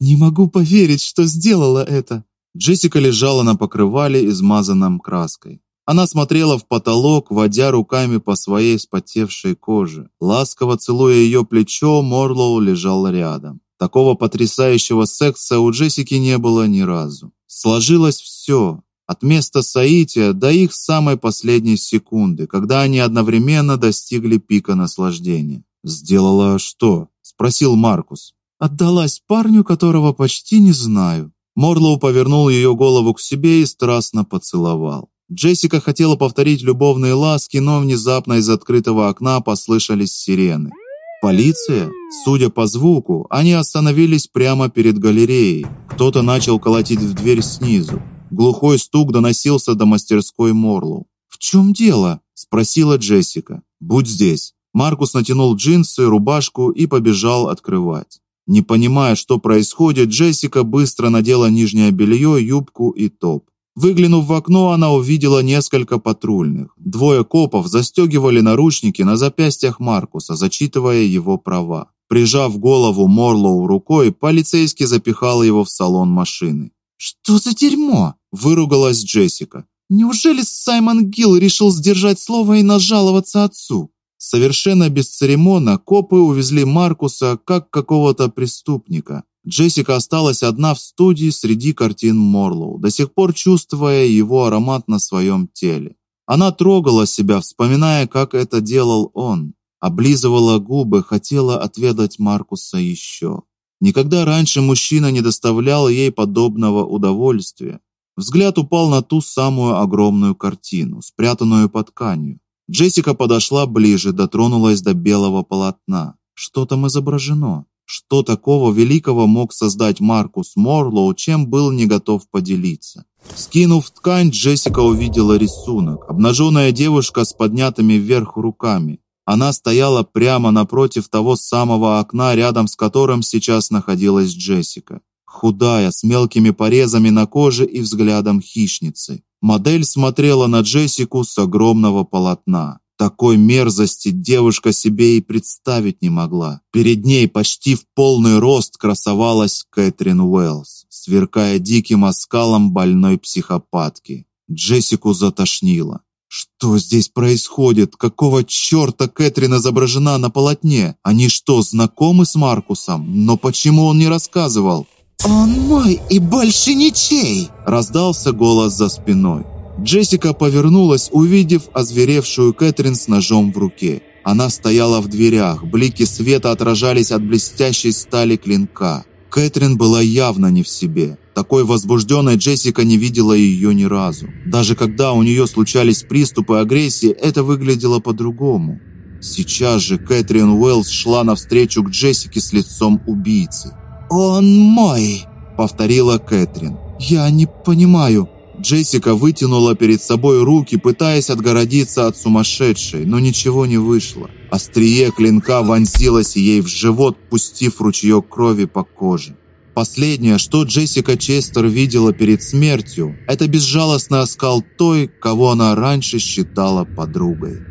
Не могу поверить, что сделала это. Джессика лежала на покрывале, измазанном краской. Она смотрела в потолок, водя руками по своей вспотевшей коже. Ласково целуя ее плечо, Морлоу лежал рядом. Такого потрясающего секса у Джессики не было ни разу. Сложилось все, от места соития до их самой последней секунды, когда они одновременно достигли пика наслаждения. "Сделала что?" спросил Маркус. "Отдалась парню, которого почти не знаю". Морлоу повернул ее голову к себе и страстно поцеловал. Джессика хотела повторить любовные ласки, но внезапно из открытого окна послышались сирены. Полиция? Судя по звуку, они остановились прямо перед галереей. Кто-то начал колотить в дверь снизу. Глухой стук доносился до мастерской Морлоу. "В чем дело?" спросила Джессика. "Будь здесь". Маркус натянул джинсы, рубашку и побежал открывать. Не понимая, что происходит, Джессика быстро надела нижнее белье, юбку и топ. Выглянув в окно, она увидела несколько патрульных. Двое копов застегивали наручники на запястьях Маркуса, зачитывая его права. Прижав голову Морлоу рукой, полицейский запихал его в салон машины. Что за дерьмо? выругалась Джессика. Неужели Саймон Гилл решил сдержать слово и нажаловаться отцу? Совершенно бесцеремонно копы увезли Маркуса как какого-то преступника. Джессика осталась одна в студии среди картин Морлоу, до сих пор чувствуя его аромат на своем теле. Она трогала себя, вспоминая, как это делал он, облизывала губы, хотела отведать Маркуса еще. Никогда раньше мужчина не доставлял ей подобного удовольствия. Взгляд упал на ту самую огромную картину, спрятанную под тканью. Джессика подошла ближе, дотронулась до белого полотна. Что там изображено? Что такого великого мог создать Маркус Морлоу, чем был не готов поделиться? Скинув ткань, Джессика увидела рисунок. Обнаженная девушка с поднятыми вверх руками. Она стояла прямо напротив того самого окна, рядом с которым сейчас находилась Джессика. Худая, с мелкими порезами на коже и взглядом хищницы. Модель смотрела на Джессику с огромного полотна. Такой мерзости девушка себе и представить не могла. Перед ней почти в полный рост красовалась Кэтрин Уэллс, сверкая диким оскалом больной психопатки. Джессику затошнило. Что здесь происходит? Какого чёрта Кэтрин изображена на полотне? Они что, знакомы с Маркусом? Но почему он не рассказывал? Он мой и больше ничей, раздался голос за спиной. Джессика повернулась, увидев озверевшую Кэтрин с ножом в руке. Она стояла в дверях, блики света отражались от блестящей стали клинка. Кэтрин была явно не в себе. Такой возбужденной Джессика не видела ее ни разу. Даже когда у нее случались приступы агрессии, это выглядело по-другому. Сейчас же Кэтрин Уэллс шла навстречу к Джессике с лицом убийцы. «Он мой!» – повторила Кэтрин. «Я не понимаю», Джессика вытянула перед собой руки, пытаясь отгородиться от сумасшедшей, но ничего не вышло. Острие клинка вонзилось ей в живот, пустив ручеек крови по коже. Последнее, что Джессика Честер видела перед смертью, это безжалостный оскал той, кого она раньше считала подругой.